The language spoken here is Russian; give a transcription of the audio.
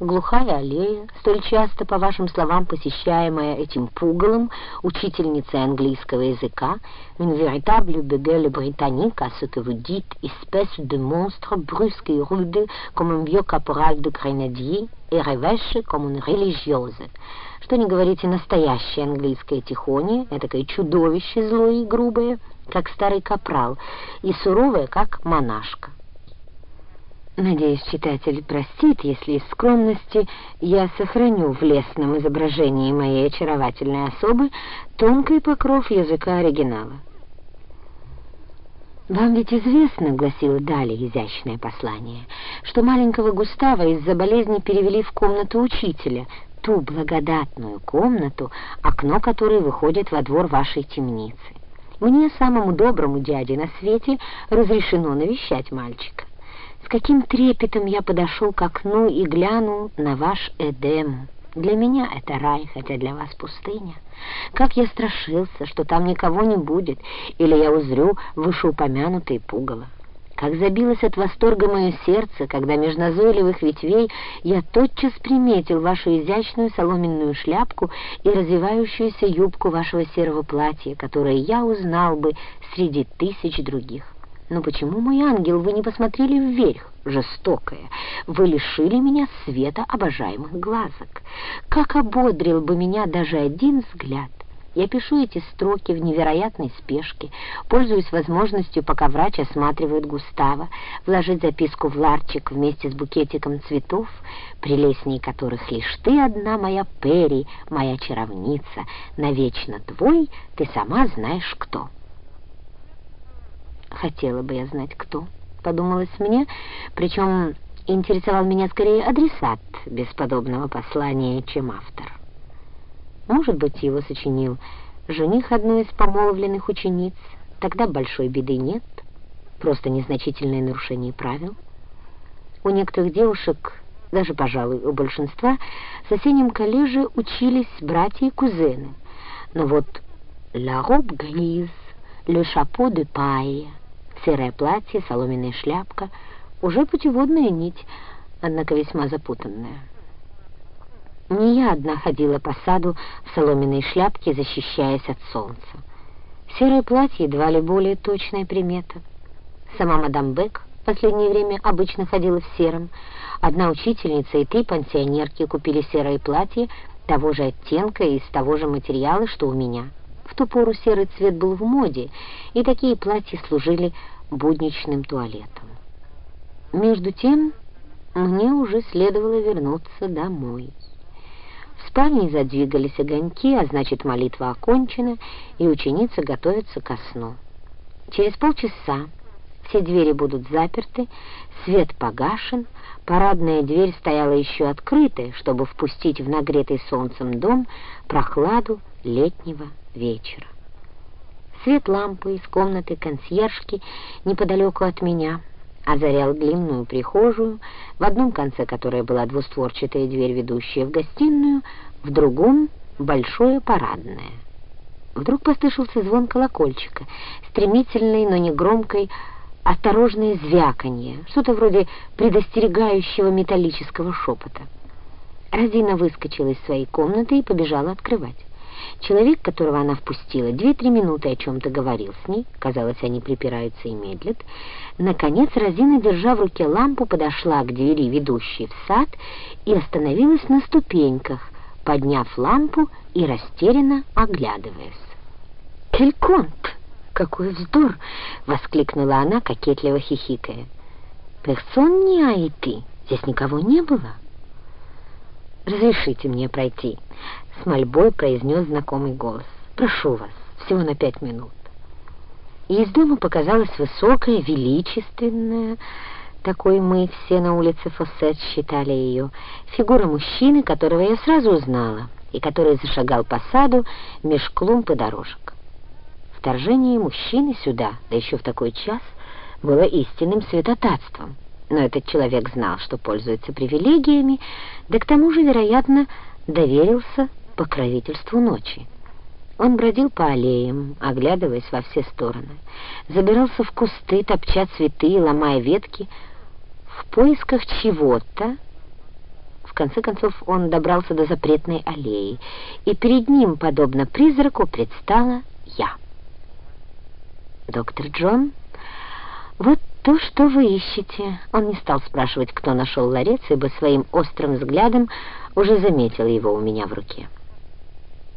глухая аллея, столь часто, по вашим словам, посещаемая этим пугалом, учительницей английского языка, une véritable begueule britannique, à ce que vous dites, espèce de monstre brusque et rude, comme un vieux caporal de grenadier, et rêvèche comme une religieuse. Что не говорите, настоящее английское тихоне, этакое чудовище злое и грубое, как старый капрал, и суровое, как монашка. Надеюсь, читатель простит, если из скромности я сохраню в лесном изображении моей очаровательной особы тонкий покров языка оригинала. «Вам ведь известно, — гласило далее изящное послание, — что маленького Густава из-за болезни перевели в комнату учителя, ту благодатную комнату, окно которой выходит во двор вашей темницы. Мне, самому доброму дяде на свете, разрешено навещать мальчика. С каким трепетом я подошел к окну и глянул на ваш Эдем. Для меня это рай, хотя для вас пустыня. Как я страшился, что там никого не будет, или я узрю вышеупомянутые пугало. Как забилось от восторга мое сердце, когда меж назойливых ветвей я тотчас приметил вашу изящную соломенную шляпку и развивающуюся юбку вашего серого платья, которое я узнал бы среди тысяч других. Но почему, мой ангел, вы не посмотрели вверх, жестокая? Вы лишили меня света обожаемых глазок. Как ободрил бы меня даже один взгляд? Я пишу эти строки в невероятной спешке, пользуюсь возможностью, пока врач осматривает Густава, вложить записку в ларчик вместе с букетиком цветов, прелестней которых лишь ты одна, моя Перри, моя чаровница, навечно твой, ты сама знаешь кто». Хотела бы я знать, кто, подумалось мне, причем интересовал меня скорее адресат бесподобного послания, чем автор. Может быть, его сочинил жених одной из помолвленных учениц, тогда большой беды нет, просто незначительное нарушение правил. У некоторых девушек, даже, пожалуй, у большинства, в соседнем коллеже учились братья и кузены. Но вот «la robe grise», «le chapeau de paille», серое платье, соломенная шляпка, уже путеводная нить, однако весьма запутанная. Не я одна ходила по саду в соломенной шляпке, защищаясь от солнца. Серое платье едва ли более точная примета. Сама мадам Бек в последнее время обычно ходила в сером. Одна учительница и три пансионерки купили серое платье того же оттенка и из того же материала, что у меня. В ту пору серый цвет был в моде, и такие платья служили будничным туалетом. Между тем мне уже следовало вернуться домой. В спальне задвигались огоньки, а значит, молитва окончена, и ученица готовится ко сну. Через полчаса все двери будут заперты, свет погашен, парадная дверь стояла еще открытой, чтобы впустить в нагретый солнцем дом прохладу летнего вечера. Свет лампы из комнаты консьержки неподалеку от меня озарял длинную прихожую, в одном конце которой была двустворчатая дверь, ведущая в гостиную, в другом — большое парадное. Вдруг послышался звон колокольчика, стремительный, но не громкой, осторожное звяканье, что-то вроде предостерегающего металлического шепота. Розина выскочила из своей комнаты и побежала открывать. Человек, которого она впустила, две-три минуты о чем-то говорил с ней, казалось, они припираются и медлят. Наконец Розина, держа в руке лампу, подошла к двери, ведущей в сад, и остановилась на ступеньках, подняв лампу и растерянно оглядываясь. «Кельконт! Какой вздор!» — воскликнула она, кокетливо хихикая. «Персон не а и ты, здесь никого не было». «Разрешите мне пройти», — с мольбой произнес знакомый голос. «Прошу вас, всего на пять минут». И из дома показалась высокая, величественная, такой мы все на улице Фоссет считали ее, фигура мужчины, которого я сразу узнала, и который зашагал по саду меж клумб и дорожек. Вторжение мужчины сюда, да еще в такой час, было истинным святотатством но этот человек знал, что пользуется привилегиями, да к тому же, вероятно, доверился покровительству ночи. Он бродил по аллеям, оглядываясь во все стороны, забирался в кусты, топча цветы ломая ветки, в поисках чего-то, В конце концов он добрался до запретной аллеи, и перед ним, подобно призраку, предстала я. «Доктор Джон, вот то, что вы ищете». Он не стал спрашивать, кто нашел ларец, ибо своим острым взглядом уже заметил его у меня в руке.